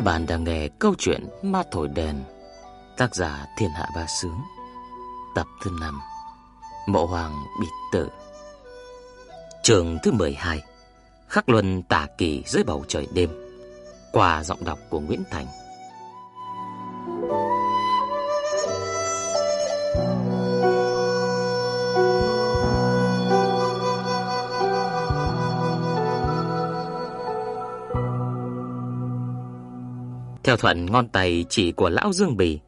Các bạn đang nghe câu chuyện Ma Thổi Đèn, Tác giả Thiên Hạ Ba Sướng, Tập thứ 5 Mộ Hoàng Bị Tử. Trường thứ 12 Khắc luân tả kỳ dưới bầu trời đêm, Qua giọng đọc của Nguyễn Thành. Theo thuận ngón tay chỉ của lão Dương Bì,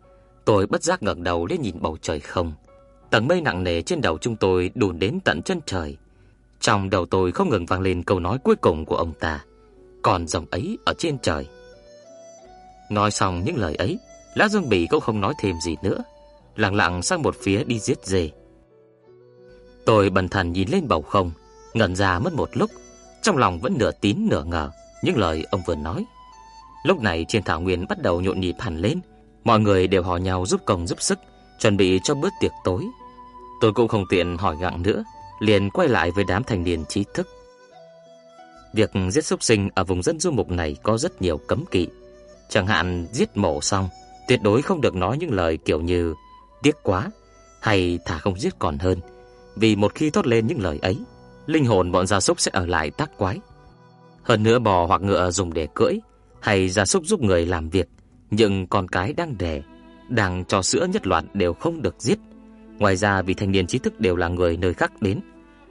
tôi bất giác ngẩng đầu lên nhìn bầu trời không. Tầng mây nặng nề trên đầu chúng tôi đùn đến tận chân trời. Trong đầu tôi không ngừng vang lên câu nói cuối cùng của ông ta, còn dòng ấy ở trên trời. Nói xong những lời ấy, Lão Dương Bì cũng không nói thêm gì nữa, lặng lặng sang một phía đi giết dê. Tôi bần thần nhìn lên bầu không, ngẩn ra mất một lúc, trong lòng vẫn nửa tín nửa ngờ những lời ông vừa nói. Lúc này trên thảo nguyên bắt đầu nhộn nhịp hẳn lên, mọi người đều hò nhau giúp công giúp sức, chuẩn bị cho bữa tiệc tối. Tôi cũng không tiện hỏi gặng nữa, liền quay lại với đám thành niên trí thức. Việc giết súc sinh ở vùng dân du mục này có rất nhiều cấm kỵ. Chẳng hạn giết mổ xong, tuyệt đối không được nói những lời kiểu như tiếc quá hay thả không giết còn hơn, vì một khi thốt lên những lời ấy, linh hồn bọn gia súc sẽ ở lại tác quái. Hơn nữa bò hoặc ngựa dùng để cưỡi hay gia súc giúp người làm việc, nhưng con cái đang đẻ, đang cho sữa nhất loạt đều không được giết. Ngoài ra vì thanh niên trí thức đều là người nơi khác đến,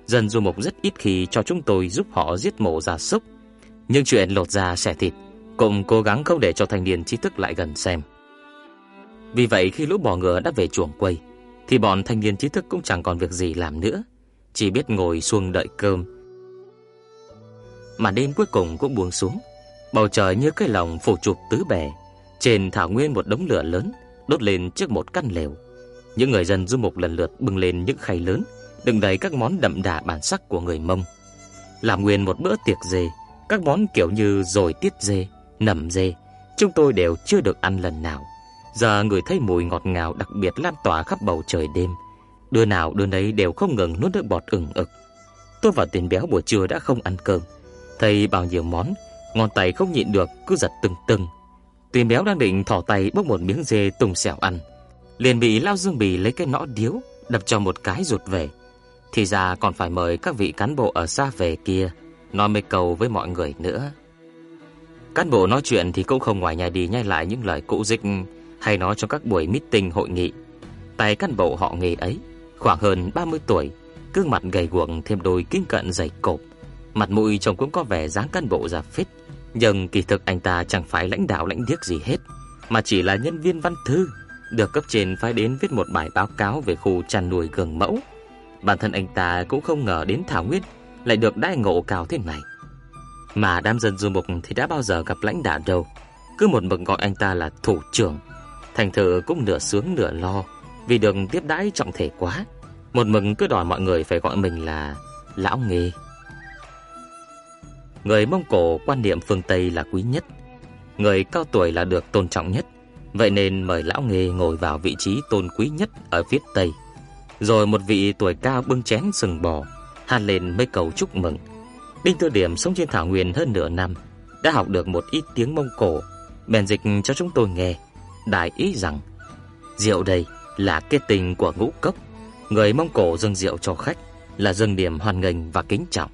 dân du mục rất ít khi cho chúng tôi giúp họ giết mổ gia súc. Nhưng chuyện lột da xẻ thịt cũng cố gắng không để cho thanh niên trí thức lại gần xem. Vì vậy khi lũ bò ngựa đã về chuồng quay, thì bọn thanh niên trí thức cũng chẳng còn việc gì làm nữa, chỉ biết ngồi xuông đợi cơm. Mà đêm cuối cùng cũng buông xuống, Bầu trời như cái lồng phủ chụp tứ bề, trên thảo nguyên một đống lửa lớn đốt lên trước một căn lều. Những người dân du mục lần lượt bưng lên những khay lớn, đựng đầy các món đậm đà bản sắc của người Mông. Làm nguyên một bữa tiệc dê, các món kiểu như rồi tiết dê, nầm dê, chúng tôi đều chưa được ăn lần nào. Giờ người thấy mùi ngọt ngào đặc biệt lan tỏa khắp bầu trời đêm, đứa nào đứa nấy đều không ngừng nuốt nước bọt ửng ực. Tôi và tiền béo buổi trưa đã không ăn cơm, thấy bao nhiêu món ngón tay không nhịn được cứ giật từng từng. Tùy béo đang định thò tay bốc một miếng dê tùng xẻo ăn, liền bị Lao Dương Bì lấy cái nõ điếu đập cho một cái rụt về. Thì ra còn phải mời các vị cán bộ ở xa về kia nói mấy câu với mọi người nữa. Cán bộ nói chuyện thì cũng không ngoài nhà đi nhai lại những lời cũ dịch hay nói trong các buổi meeting hội nghị. Tài cán bộ họ nghề ấy, khoảng hơn 30 tuổi, cương mặt gầy guộc thêm đôi kính cận dày cộp, mặt mũi trông cũng có vẻ dáng cán bộ già phết, nhưng kỳ thực anh ta chẳng phải lãnh đạo lãnh điếc gì hết, mà chỉ là nhân viên văn thư, được cấp trên phái đến viết một bài báo cáo về khu chăn nuôi gường mẫu. Bản thân anh ta cũng không ngờ đến Thảo Nguyên lại được đai ngộ cao thế này. Mà đám dân du mục thì đã bao giờ gặp lãnh đạo đâu, cứ một mực gọi anh ta là thủ trưởng. Thành thử cũng nửa sướng nửa lo, vì được tiếp đãi trọng thể quá, một mừng cứ đòi mọi người phải gọi mình là lão nghề. Người Mông Cổ quan niệm phương Tây là quý nhất, người cao tuổi là được tôn trọng nhất, vậy nên mời lão nghề ngồi vào vị trí tôn quý nhất ở phía Tây. Rồi một vị tuổi cao bưng chén sừng bò, hàn lên mấy câu chúc mừng. Đinh Tư Điểm sống trên thảo nguyên hơn nửa năm, đã học được một ít tiếng Mông Cổ, bèn dịch cho chúng tôi nghe, đại ý rằng rượu đây là kết tình của ngũ cốc, người Mông Cổ dâng rượu cho khách là dâng điểm hoan nghênh và kính trọng.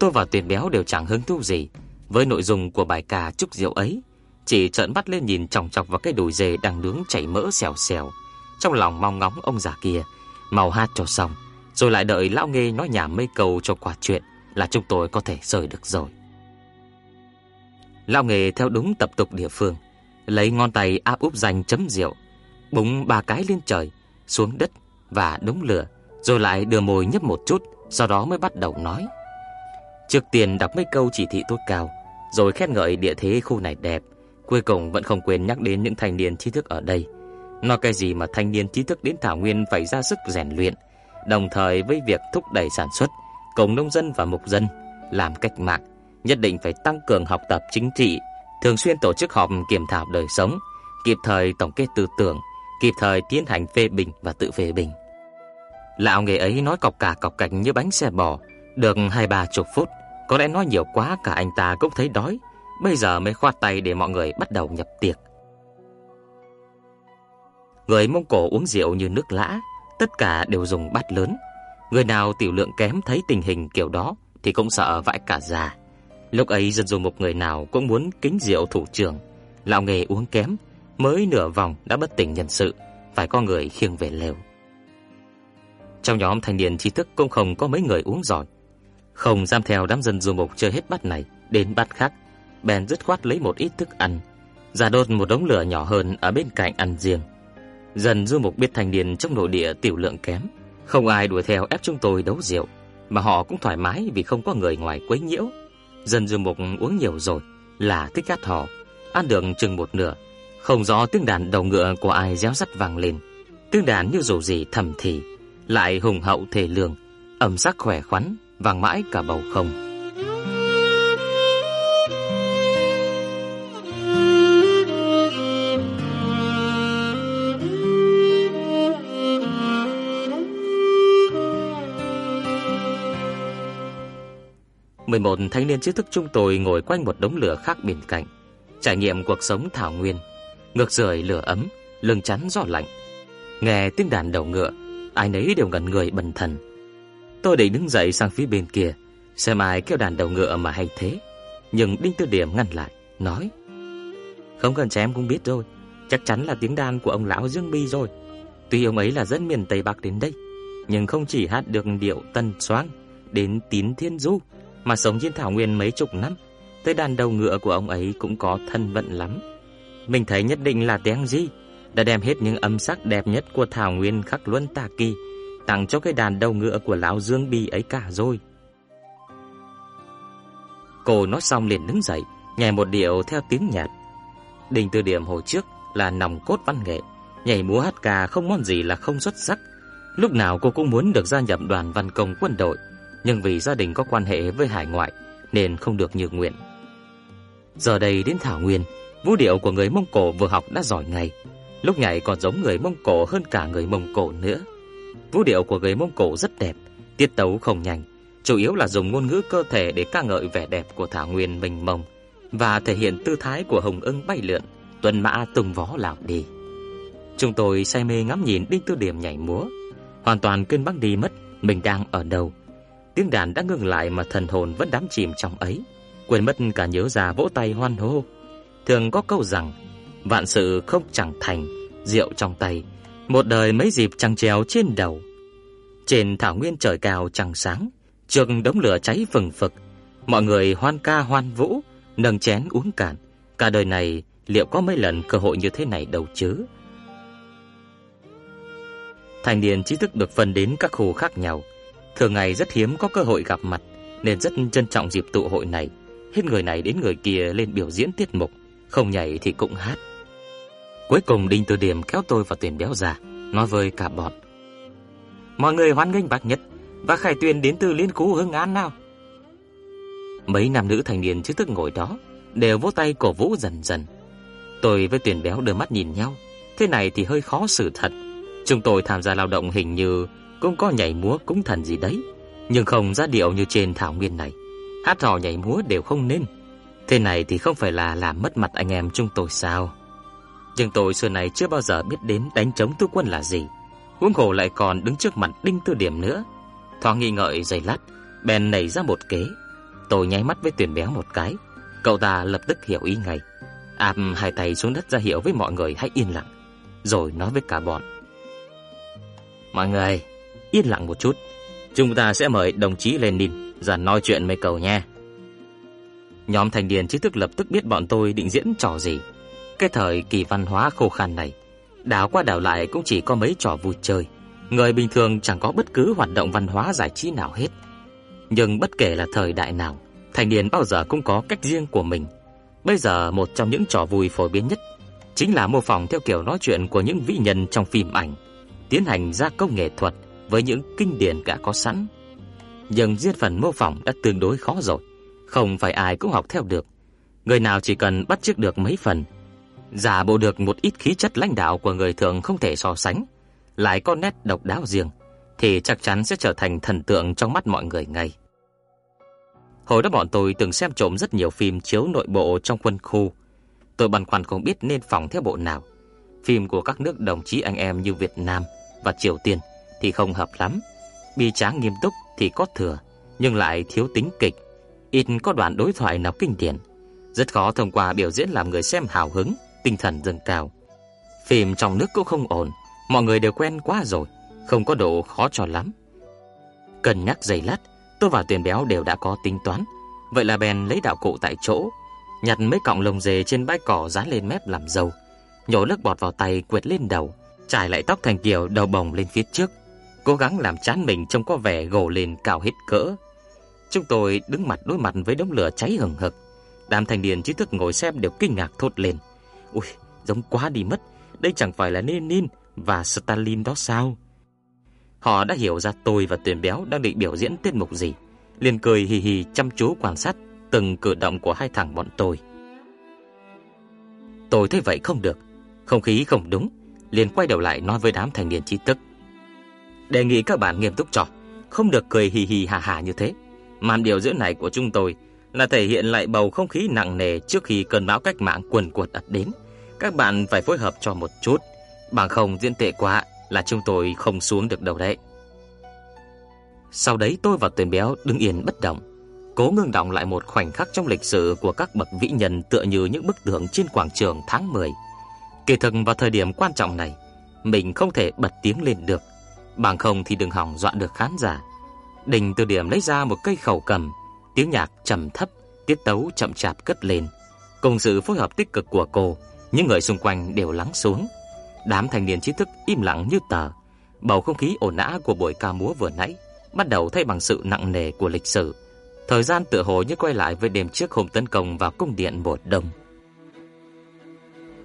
Tôi và Tuyền Béo đều chẳng hứng thú gì với nội dung của bài ca chúc rượu ấy, chỉ trợn mắt lên nhìn chòng chọc vào cái đùi dê đang nướng chảy mỡ xèo xèo, trong lòng mong ngóng ông già kia mau hát cho xong, rồi lại đợi lão nghe nói nhảm mấy câu cho quả chuyện là chúng tôi có thể rời được rồi. Lão nghề theo đúng tập tục địa phương, lấy ngón tay áp úp danh chấm rượu, búng ba cái lên trời, xuống đất và đống lửa, rồi lại đưa môi nhấp một chút, sau đó mới bắt đầu nói. Trước tiên đọc mấy câu chỉ thị tốt cao, rồi khen ngợi địa thế khu này đẹp, cuối cùng vẫn không quên nhắc đến những thanh niên trí thức ở đây. Nói cái gì mà thanh niên trí thức đến Thảo Nguyên phải ra sức rèn luyện, đồng thời với việc thúc đẩy sản xuất, cùng nông dân và mục dân làm cách mạng, nhất định phải tăng cường học tập chính trị, thường xuyên tổ chức họp kiểm thảo đời sống, kịp thời tổng kết tư tưởng, kịp thời tiến hành phê bình và tự phê bình. Lão nghề ấy nói cọc cả cọc cạnh như bánh xe bò, được hai ba chục phút, có lẽ nói nhiều quá cả anh ta cũng thấy đói, bây giờ mới khoát tay để mọi người bắt đầu nhập tiệc. Người Mông Cổ uống rượu như nước lã, tất cả đều dùng bát lớn. Người nào tiểu lượng kém thấy tình hình kiểu đó thì cũng sợ vãi cả già. Lúc ấy dân dùng một người nào cũng muốn kính rượu thủ trưởng, lão nghề uống kém, mới nửa vòng đã bất tỉnh nhân sự, phải có người khiêng về lều. Trong nhóm thanh niên trí thức cũng không có mấy người uống giỏi, không dám theo đám dân du mục chơi hết bát này đến bát khác, bèn dứt khoát lấy một ít thức ăn, giả đốt một đống lửa nhỏ hơn ở bên cạnh ăn riêng. Dần du mục biết thành niên trong nội địa tiểu lượng kém, không ai đuổi theo ép chúng tôi đấu rượu, mà họ cũng thoải mái vì không có người ngoài quấy nhiễu. Dần du mục uống nhiều rồi, là thích hát họ ăn được chừng một nửa, không rõ tiếng đàn đầu ngựa của ai réo rắt vang lên. Tiếng đàn như dù gì thầm thì, lại hùng hậu thể lượng âm sắc khỏe khoắn, vàng mãi cả bầu không. mười một thanh niên trí thức chúng tôi ngồi quanh một đống lửa khác bên cạnh, trải nghiệm cuộc sống thảo nguyên, ngược rời lửa ấm, lưng chắn gió lạnh. Nghe tiếng đàn đầu ngựa, ai nấy đều ngẩn người bần thần. Tôi định đứng dậy sang phía bên kia, xem ai kêu đàn đầu ngựa mà hay thế, nhưng Đinh Tư Điểm ngăn lại, nói: "Không cần chém cũng biết rồi, chắc chắn là tiếng đàn của ông lão Dương Bi rồi. Tuy ông ấy là dân miền Tây Bắc đến đây, nhưng không chỉ hát được điệu tân xoáng đến tín thiên du mà sống trên thảo nguyên mấy chục năm, tới đàn đầu ngựa của ông ấy cũng có thân vận lắm. Mình thấy nhất định là tiếng gì đã đem hết những âm sắc đẹp nhất của thảo nguyên khắc luân tà kỳ tặng cho cái đàn đầu ngựa của lão Dương Bi ấy cả rồi. Cô nói xong liền đứng dậy, nhảy một điệu theo tiếng nhạc. Đình từ điểm hồi trước là nòng cốt văn nghệ, nhảy múa hát ca không món gì là không xuất sắc. Lúc nào cô cũng muốn được gia nhập đoàn văn công quân đội, nhưng vì gia đình có quan hệ với hải ngoại nên không được như nguyện. Giờ đây đến Thảo Nguyên, vũ điệu của người Mông Cổ vừa học đã giỏi ngay, lúc nhảy còn giống người Mông Cổ hơn cả người Mông Cổ nữa. Vũ điệu của người Mông Cổ rất đẹp, tiết tấu không nhanh, chủ yếu là dùng ngôn ngữ cơ thể để ca ngợi vẻ đẹp của Thảo Nguyên mênh mông và thể hiện tư thái của hồng ưng bay lượn, tuần mã tung vó lảo đi. Chúng tôi say mê ngắm nhìn Đinh Tư Điểm nhảy múa, hoàn toàn quên băng đi mất mình đang ở đâu Tiếng đàn đã ngừng lại mà thần hồn vẫn đắm chìm trong ấy, quên mất cả nhớ ra vỗ tay hoan hô. Thường có câu rằng, vạn sự không chẳng thành, rượu trong tay, một đời mấy dịp trăng treo trên đầu. Trên thảo nguyên trời cao trăng sáng, trường đống lửa cháy phừng phực, mọi người hoan ca hoan vũ, nâng chén uống cạn. Cả đời này liệu có mấy lần cơ hội như thế này đâu chứ? Thành niên trí thức được phân đến các khu khác nhau, Thường ngày rất hiếm có cơ hội gặp mặt nên rất trân trọng dịp tụ hội này. Hết người này đến người kia lên biểu diễn tiết mục, không nhảy thì cũng hát. Cuối cùng Đinh Từ Điểm kéo tôi vào tuyển béo già, nói với cả bọn. Mọi người hoan nghênh bác Nhất và Khải Tuyền đến từ Liên Cú Hưng An nào. Mấy nam nữ thành niên chứ tức ngồi đó đều vỗ tay cổ vũ dần dần. Tôi với tuyển béo đưa mắt nhìn nhau, thế này thì hơi khó xử thật. Chúng tôi tham gia lao động hình như cũng có nhảy múa cúng thần gì đấy, nhưng không ra điệu như trên thảo nguyên này. Hát hò nhảy múa đều không nên. Thế này thì không phải là làm mất mặt anh em chúng tôi sao? Nhưng tôi xưa này chưa bao giờ biết đến đánh chống tư quân là gì. Huống hồ lại còn đứng trước mặt Đinh Tư Điểm nữa. Thoáng nghi ngợi giây lát, bèn nảy ra một kế. Tôi nháy mắt với tuyển béo một cái. Cậu ta lập tức hiểu ý ngay. Áp hai tay xuống đất ra hiệu với mọi người hãy yên lặng. Rồi nói với cả bọn. Mọi người, yên lặng một chút. Chúng ta sẽ mời đồng chí Lenin ra nói chuyện mấy cầu nha. Nhóm thành niên trí thức lập tức biết bọn tôi định diễn trò gì. Cái thời kỳ văn hóa khô khan này, đảo qua đảo lại cũng chỉ có mấy trò vui chơi. Người bình thường chẳng có bất cứ hoạt động văn hóa giải trí nào hết. Nhưng bất kể là thời đại nào, thành niên bao giờ cũng có cách riêng của mình. Bây giờ một trong những trò vui phổ biến nhất chính là mô phỏng theo kiểu nói chuyện của những vĩ nhân trong phim ảnh, tiến hành gia công nghệ thuật với những kinh điển đã có sẵn. Nhưng riêng phần mô phỏng đã tương đối khó rồi, không phải ai cũng học theo được. Người nào chỉ cần bắt chước được mấy phần, giả bộ được một ít khí chất lãnh đạo của người thường không thể so sánh, lại có nét độc đáo riêng thì chắc chắn sẽ trở thành thần tượng trong mắt mọi người ngay. Hồi đó bọn tôi từng xem trộm rất nhiều phim chiếu nội bộ trong quân khu. Tôi băn khoăn không biết nên phòng theo bộ nào. Phim của các nước đồng chí anh em như Việt Nam và Triều Tiên thì không hợp lắm. Bi tráng nghiêm túc thì có thừa, nhưng lại thiếu tính kịch. Ít có đoạn đối thoại nào kinh điển. Rất khó thông qua biểu diễn làm người xem hào hứng, tinh thần dâng cao. Phim trong nước cũng không ổn, mọi người đều quen quá rồi, không có độ khó cho lắm. Cần nhắc giây lát, tôi và Tuyền Béo đều đã có tính toán. Vậy là bèn lấy đạo cụ tại chỗ, nhặt mấy cọng lông dê trên bãi cỏ dán lên mép làm dầu, nhổ nước bọt vào tay quệt lên đầu, trải lại tóc thành kiểu đầu bồng lên phía trước, cố gắng làm chán mình trông có vẻ gồ lên cao hết cỡ. Chúng tôi đứng mặt đối mặt với đống lửa cháy hừng hực. Đám thanh niên trí thức ngồi xem đều kinh ngạc thốt lên. Ui, giống quá đi mất, đây chẳng phải là Lenin và Stalin đó sao? Họ đã hiểu ra tôi và Tuyền Béo đang định biểu diễn tiết mục gì, liền cười hì hì chăm chú quan sát từng cử động của hai thằng bọn tôi. Tôi thấy vậy không được, không khí không đúng, liền quay đầu lại nói với đám thanh niên trí thức. Đề nghị các bạn nghiêm túc trò không được cười hì hì hà hà như thế. Màn biểu diễn này của chúng tôi là thể hiện lại bầu không khí nặng nề trước khi cơn bão cách mạng quần quật ập đến. Các bạn phải phối hợp cho một chút, bằng không diễn tệ quá là chúng tôi không xuống được đâu đấy. Sau đấy tôi và Tuyền Béo đứng yên bất động, cố ngưng động lại một khoảnh khắc trong lịch sử của các bậc vĩ nhân tựa như những bức tượng trên quảng trường tháng 10. Kỳ thực vào thời điểm quan trọng này, mình không thể bật tiếng lên được, bằng không thì đừng hỏng dọa được khán giả. Đình từ điểm lấy ra một cây khẩu cầm, tiếng nhạc trầm thấp, tiết tấu chậm chạp cất lên. Cùng sự phối hợp tích cực của cô, những người xung quanh đều lắng xuống. Đám thanh niên trí thức im lặng như tờ. Bầu không khí ồn ào của buổi ca múa vừa nãy bắt đầu thay bằng sự nặng nề của lịch sử. Thời gian tựa hồ như quay lại với đêm trước hôm tấn công vào cung điện Bột Đông.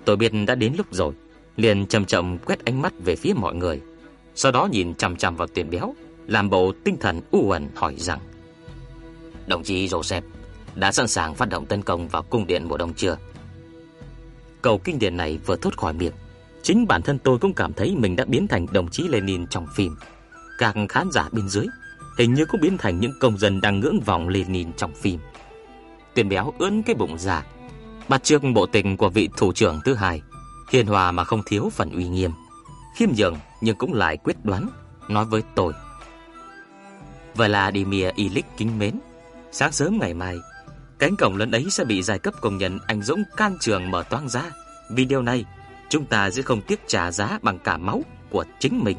Tôi biết đã đến lúc rồi, liền chậm chậm quét ánh mắt về phía mọi người, sau đó nhìn chằm chằm vào tuyển Béo, làm bộ tinh thần u uẩn hỏi rằng: "Đồng chí Joseph đã sẵn sàng phát động tấn công vào cung điện mùa Đông chưa?" Câu kinh điển này vừa thốt khỏi miệng, chính bản thân tôi cũng cảm thấy mình đã biến thành đồng chí Lenin trong phim. Các khán giả bên dưới hình như cũng biến thành những công dân đang ngưỡng vọng Lenin trong phim. Tiền béo ưỡn cái bụng già bắt trước bộ tình của vị thủ trưởng thứ hai, hiền hòa mà không thiếu phần uy nghiêm, khiêm nhường nhưng cũng lại quyết đoán, nói với tôi. Vladimir ilich kính mến, sáng sớm ngày mai, cánh cổng lớn ấy sẽ bị giai cấp công nhân anh dũng can trường mở toang ra. Vì điều này, chúng ta sẽ không tiếc trả giá bằng cả máu của chính mình.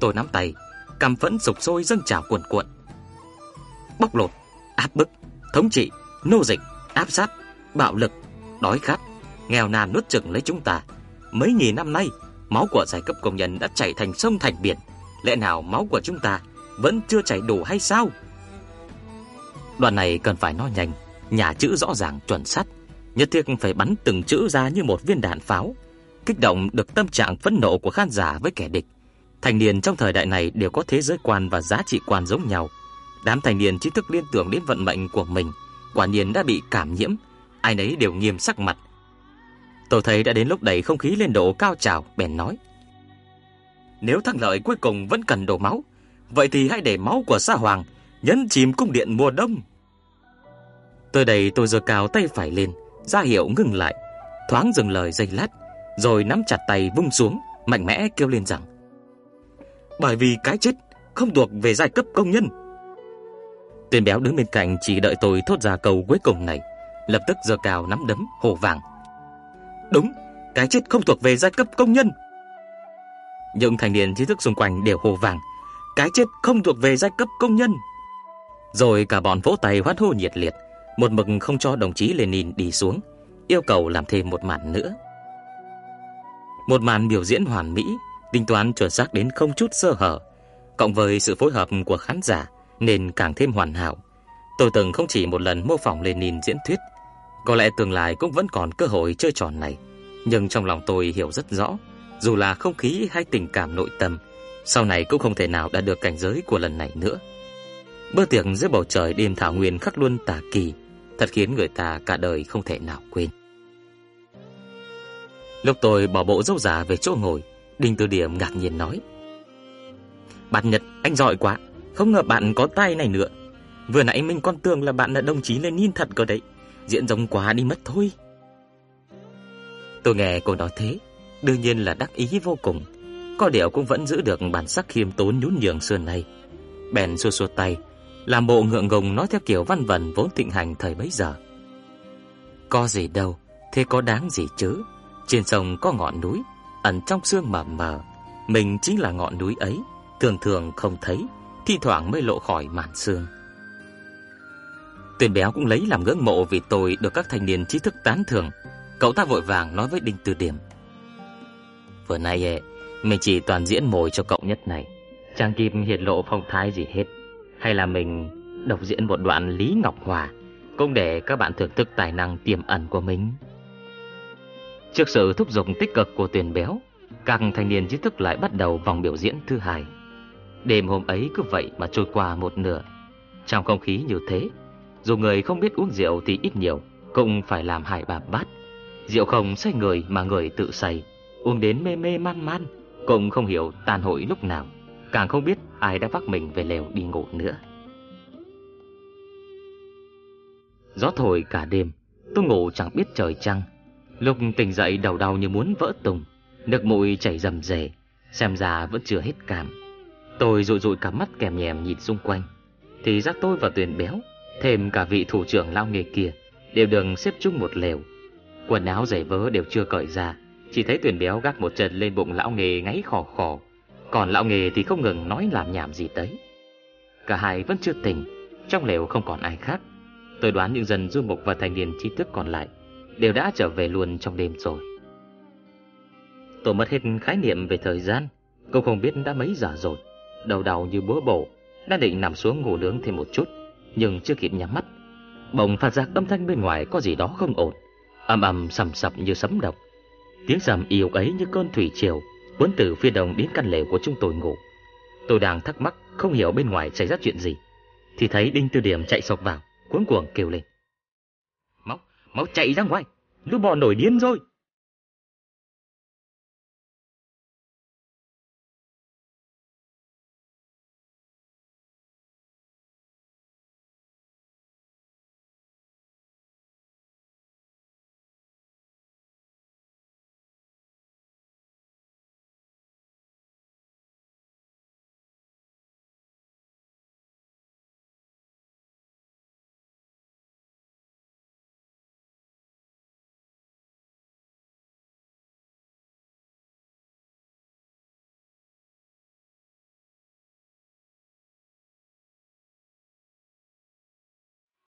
Tôi nắm tay, căm phẫn sục sôi dâng trào cuồn cuộn. Bóc lột, áp bức, thống trị, nô dịch, áp sát, bạo lực, đói khát, nghèo nàn nuốt chửng lấy chúng ta. Mấy nghìn năm nay, máu của giai cấp công nhân đã chảy thành sông thành biển, lẽ nào máu của chúng ta vẫn chưa chảy đủ hay sao? Đoạn này cần phải nói nhanh, nhà chữ rõ ràng chuẩn xác, nhất thiết phải bắn từng chữ ra như một viên đạn pháo, kích động được tâm trạng phẫn nộ của khán giả với kẻ địch. Thành niên trong thời đại này đều có thế giới quan và giá trị quan giống nhau. Đám thành niên trí thức liên tưởng đến vận mệnh của mình, quả nhiên đã bị cảm nhiễm, ai nấy đều nghiêm sắc mặt. Tôi thấy đã đến lúc đẩy không khí lên độ cao trào, bèn nói: "Nếu thắng lợi cuối cùng vẫn cần đổ máu, vậy thì hãy để máu của Sa Hoàng nhấn chìm cung điện mùa đông." Tôi đây tôi giơ cao tay phải lên, ra hiệu ngừng lại, thoáng dừng lời giây lát, rồi nắm chặt tay vung xuống, mạnh mẽ kêu lên rằng: bởi vì cái chết không thuộc về giai cấp công nhân. Tên béo đứng bên cạnh chỉ đợi tôi thốt ra câu cuối cùng này, lập tức giơ cao nắm đấm hổ vàng. Đúng, cái chết không thuộc về giai cấp công nhân. Những thành niên trí thức xung quanh đều hô vàng, cái chết không thuộc về giai cấp công nhân. Rồi cả bọn vỗ tay hoan hô nhiệt liệt, một mực không cho đồng chí Lenin đi xuống, yêu cầu làm thêm một màn nữa. Một màn biểu diễn hoàn mỹ tính toán chuẩn xác đến không chút sơ hở, cộng với sự phối hợp của khán giả nên càng thêm hoàn hảo. Tôi từng không chỉ một lần mô phỏng Lenin diễn thuyết, có lẽ tương lai cũng vẫn còn cơ hội chơi trò này, nhưng trong lòng tôi hiểu rất rõ, dù là không khí hay tình cảm nội tâm, sau này cũng không thể nào đạt được cảnh giới của lần này nữa. Bữa tiệc dưới bầu trời đêm thảo nguyên khắc luôn tà kỳ, thật khiến người ta cả đời không thể nào quên. Lúc tôi bỏ bộ dâu giả về chỗ ngồi, Đinh Tư Điểm ngạc nhiên nói. Bạn Nhật, anh giỏi quá, không ngờ bạn có tay này nữa. Vừa nãy mình còn tưởng là bạn là đồng chí Lenin thật cơ đấy. Diễn giống quá đi mất thôi. Tôi nghe cô nói thế, đương nhiên là đắc ý vô cùng. Có điều cũng vẫn giữ được bản sắc khiêm tốn nhún nhường xưa nay, Bèn xua xua tay, làm bộ ngượng ngùng nói theo kiểu văn vần vốn thịnh hành thời bấy giờ. Có gì đâu, thế có đáng gì chứ? Trên sông có ngọn núi, ẩn trong sương mờ mờ, mình chính là ngọn núi ấy, thường thường không thấy, thi thoảng mới lộ khỏi màn sương. Tuyền béo cũng lấy làm ngưỡng mộ vì tôi được các thanh niên trí thức tán thưởng. Cậu ta vội vàng nói với Đinh Từ Điểm. Vừa nay ấy, mình chỉ toàn diễn mồi cho cậu nhất này, chẳng kịp hiện lộ phong thái gì hết. Hay là mình đọc diễn một đoạn Lý Ngọc Hòa, cũng để các bạn thưởng thức tài năng tiềm ẩn của mình. Trước sự thúc giục tích cực của Tuyền béo, các thanh niên trí thức lại bắt đầu vòng biểu diễn thứ hai. Đêm hôm ấy cứ vậy mà trôi qua một nửa. Trong không khí như thế, dù người không biết uống rượu thì ít nhiều cũng phải làm hại bà bát. Rượu không say người mà người tự say, uống đến mê mê man man, cũng không hiểu tàn hội lúc nào, càng không biết ai đã vác mình về lều đi ngủ nữa. Gió thổi cả đêm, tôi ngủ chẳng biết trời trăng. Lúc tỉnh dậy đầu đau như muốn vỡ tung, nước mũi chảy rầm rề, xem ra vẫn chưa hết cảm. Tôi rụi rụi cả mắt kèm nhèm nhìn xung quanh, thì giác tôi và Tuyền béo Thêm cả vị thủ trưởng lao nghề kia Đều được xếp chung một lều Quần áo giày vớ đều chưa cởi ra Chỉ thấy tuyển béo gác một chân lên bụng lão nghề ngáy khò khò còn lão nghề thì không ngừng nói làm nhảm gì tới. Cả hai vẫn chưa tỉnh Trong lều không còn ai khác. Tôi đoán những dân du mục và thành niên trí thức còn lại Đều đã trở về luôn trong đêm rồi. Tôi mất hết khái niệm về thời gian Cũng không biết đã mấy giờ rồi. Đầu đầu như búa bổ Đã định nằm xuống ngủ nướng thêm một chút nhưng chưa kịp nhắm mắt, bỗng phát ra âm thanh bên ngoài có gì đó không ổn, âm ầm sầm sập như sấm động. Tiếng sầm yếu ấy như cơn thủy triều cuốn từ phía đông đến căn lều của chúng tôi ngủ. Tôi đang thắc mắc không hiểu bên ngoài xảy ra chuyện gì, thì thấy Đinh Tư Điểm chạy sọc vào, Cuốn cuồng kêu lên: "Máu, máu chạy ra ngoài, lũ bò nổi điên rồi!"